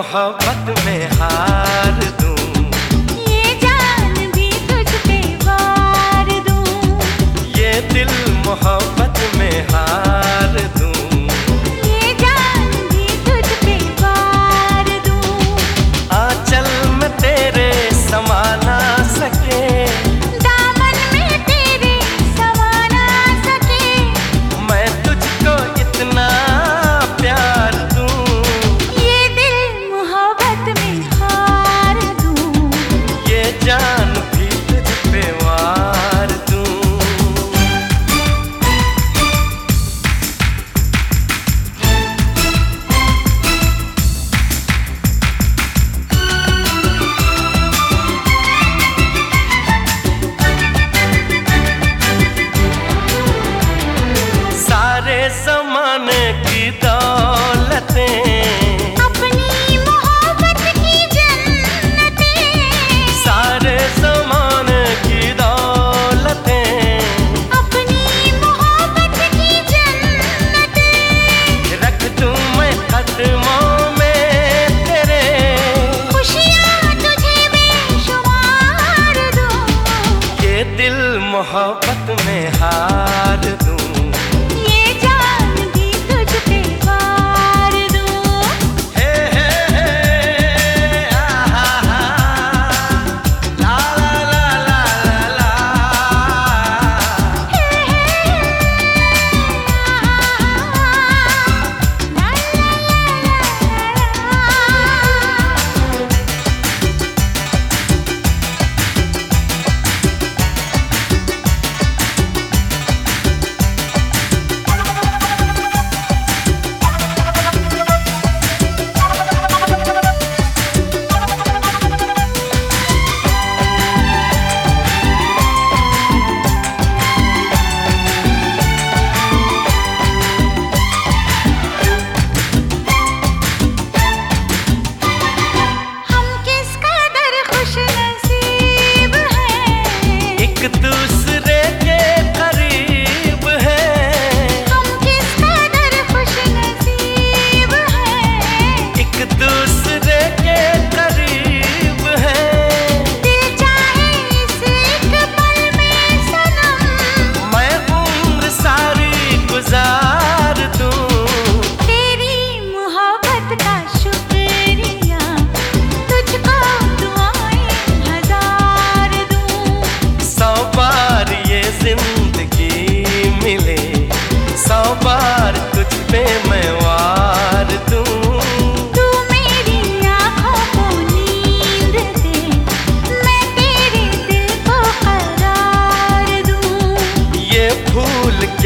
मोहब्बत में हार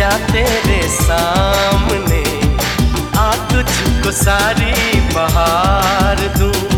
क्या तेरे सामने। आ तुझको सारी बहार दूँ।